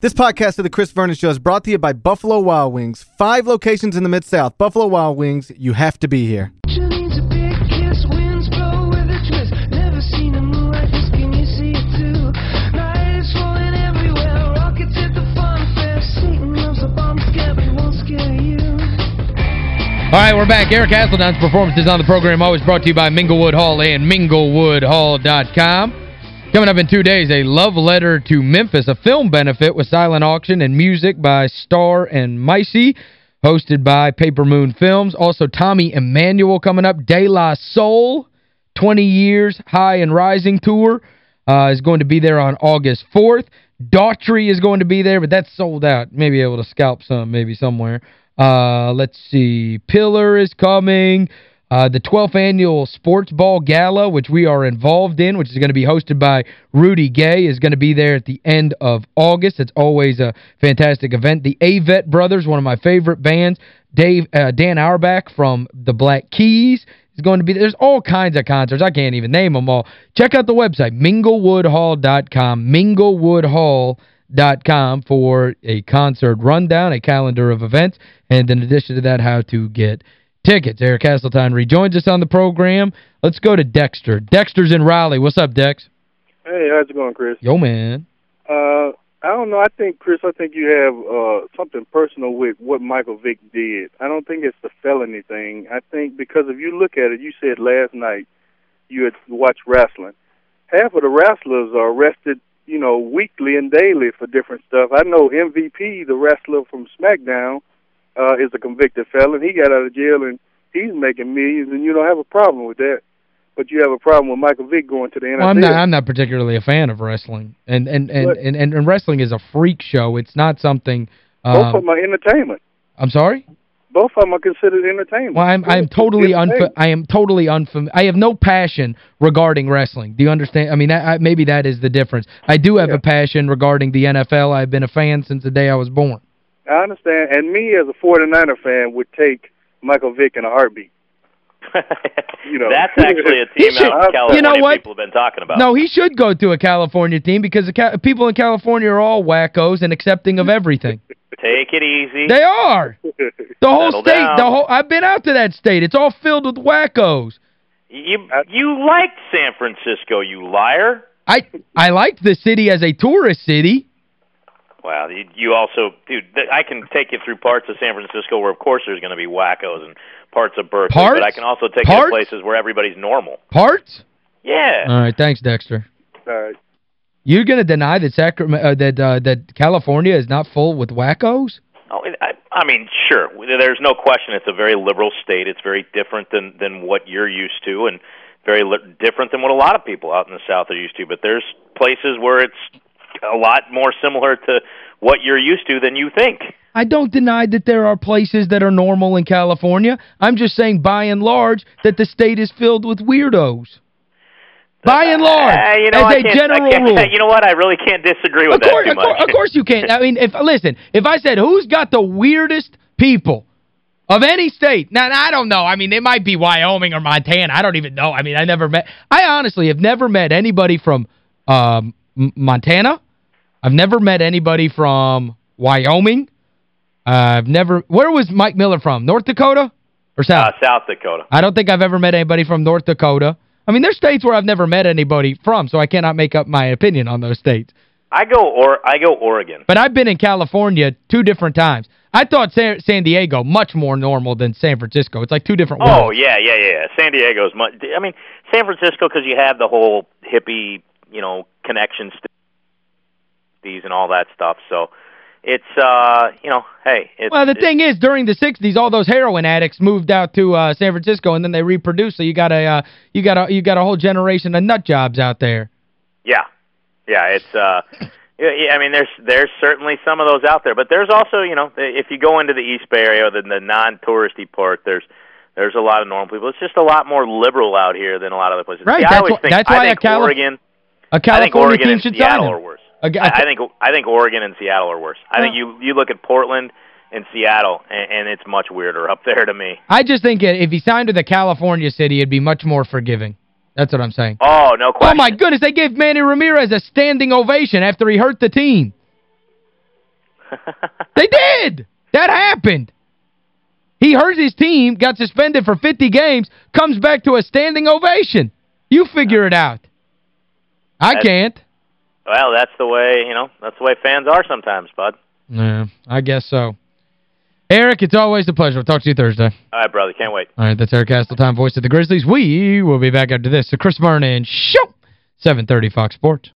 This podcast of the Chris Vernon Show is brought to you by Buffalo Wild Wings. Five locations in the Mid-South. Buffalo Wild Wings, you have to be here. All right, we're back. Eric Hasseltine's performances on the program always brought to you by Minglewood Hall and minglewoodhall.com. Coming up in two days, a love letter to Memphis, a film benefit with silent auction and music by Star and Micey, hosted by Paper Moon Films. Also, Tommy Emmanuel coming up. De La Soul, 20 years high and rising tour, uh, is going to be there on August 4th. Daughtry is going to be there, but that's sold out. Maybe able to scalp some, maybe somewhere. Uh, let's see. Pillar is coming. Uh, the 12th annual Sports Ball Gala, which we are involved in, which is going to be hosted by Rudy Gay, is going to be there at the end of August. It's always a fantastic event. The Avett Brothers, one of my favorite bands, Dave uh, Dan Auerbach from the Black Keys is going to be there. There's all kinds of concerts. I can't even name them all. Check out the website, minglewoodhall.com, minglewoodhall.com for a concert rundown, a calendar of events, and in addition to that, how to get tickets. Eric Hasseltine rejoins us on the program. Let's go to Dexter. Dexter's in Raleigh. What's up, Dex? Hey, how's it going, Chris? Yo, man. Uh, I don't know. I think, Chris, I think you have uh, something personal with what Michael Vick did. I don't think it's the felony thing. I think because if you look at it, you said last night you had watched wrestling. Half of the wrestlers are arrested, you know, weekly and daily for different stuff. I know MVP, the wrestler from SmackDown, uh, is a convicted felon. He got out of jail and he's making millions, and you don't have a problem with that. But you have a problem with Michael Vick going to the NFL. Well, I'm not I'm not particularly a fan of wrestling. And and and, and, and, and wrestling is a freak show. It's not something um, Both of them are entertainment. I'm sorry? Both of them are considered entertainment. Well, I'm I'm totally I am totally unfam I have no passion regarding wrestling. Do you understand? I mean, that, I, maybe that is the difference. I do have yeah. a passion regarding the NFL. I've been a fan since the day I was born. I understand. And me as a 49er fan would take Michael Vick in a heartbeat. you know. That's actually a team should, out in California you know what? people have been talking about. No, he should go to a California team because the people in California are all wackos and accepting of everything. Take it easy. They are. The whole Settle state, down. the whole I've been out to that state. It's all filled with wackos. You you liked San Francisco, you liar. I I liked the city as a tourist city. Wow, you also, dude, I can take you through parts of San Francisco where, of course, there's going to be wackos and parts of Berkeley, parts? but I can also take parts? you to places where everybody's normal. Parts? Yeah. All right, thanks, Dexter. All right. You're going to deny that Sacramento uh, that uh, that California is not full with wackos? Oh, I, I mean, sure. There's no question it's a very liberal state. It's very different than than what you're used to and very different than what a lot of people out in the south are used to, but there's places where it's a lot more similar to what you're used to than you think. I don't deny that there are places that are normal in California. I'm just saying, by and large, that the state is filled with weirdos. By and large, uh, you know, as a general rule. You know what? I really can't disagree with of course, that too of course, of course you can't. I mean, if listen, if I said, who's got the weirdest people of any state? Now, I don't know. I mean, it might be Wyoming or Montana. I don't even know. I mean, I never met. I honestly have never met anybody from um, Montana, I've never met anybody from Wyoming. Uh, I've never Where was Mike Miller from? North Dakota or South? Uh, South Dakota. I don't think I've ever met anybody from North Dakota. I mean, there's states where I've never met anybody from, so I cannot make up my opinion on those states. I go or I go Oregon. But I've been in California two different times. I thought San, San Diego much more normal than San Francisco. It's like two different oh, worlds. Oh, yeah, yeah, yeah. San Diego's much I mean, San Francisco cuz you have the whole hippie, you know, connections and all that stuff. So it's uh you know hey it's, well the thing is during the 60s all those heroin addicts moved out to uh San Francisco and then they reproduced so you got a uh, you got a you got a whole generation of nut jobs out there. Yeah. Yeah it's uh yeah, I mean there's there's certainly some of those out there but there's also you know if you go into the East Bay area the, the non-touristy part there's there's a lot of normal people. It's just a lot more liberal out here than a lot of other places. Right See, that's, why, think, that's why I think a Cali Oregon a California I think Oregon team and Seattle are worse I, I, think I think Oregon and Seattle are worse. I think you you look at Portland and Seattle, and, and it's much weirder up there to me. I just think if he signed with a California city, it'd be much more forgiving. That's what I'm saying. Oh, no question. Oh, my goodness. They gave Manny Ramirez a standing ovation after he hurt the team. they did! That happened. He hurt his team, got suspended for 50 games, comes back to a standing ovation. You figure it out. I That's- can't. Well, that's the way, you know, that's the way fans are sometimes, bud. Yeah, I guess so. Eric, it's always a pleasure. We'll talk to you Thursday. All right, brother, can't wait. All right, that's Eric Hasseltine, voice of the Grizzlies. We will be back after this. The Chris Vernon Show, 730 Fox Sports.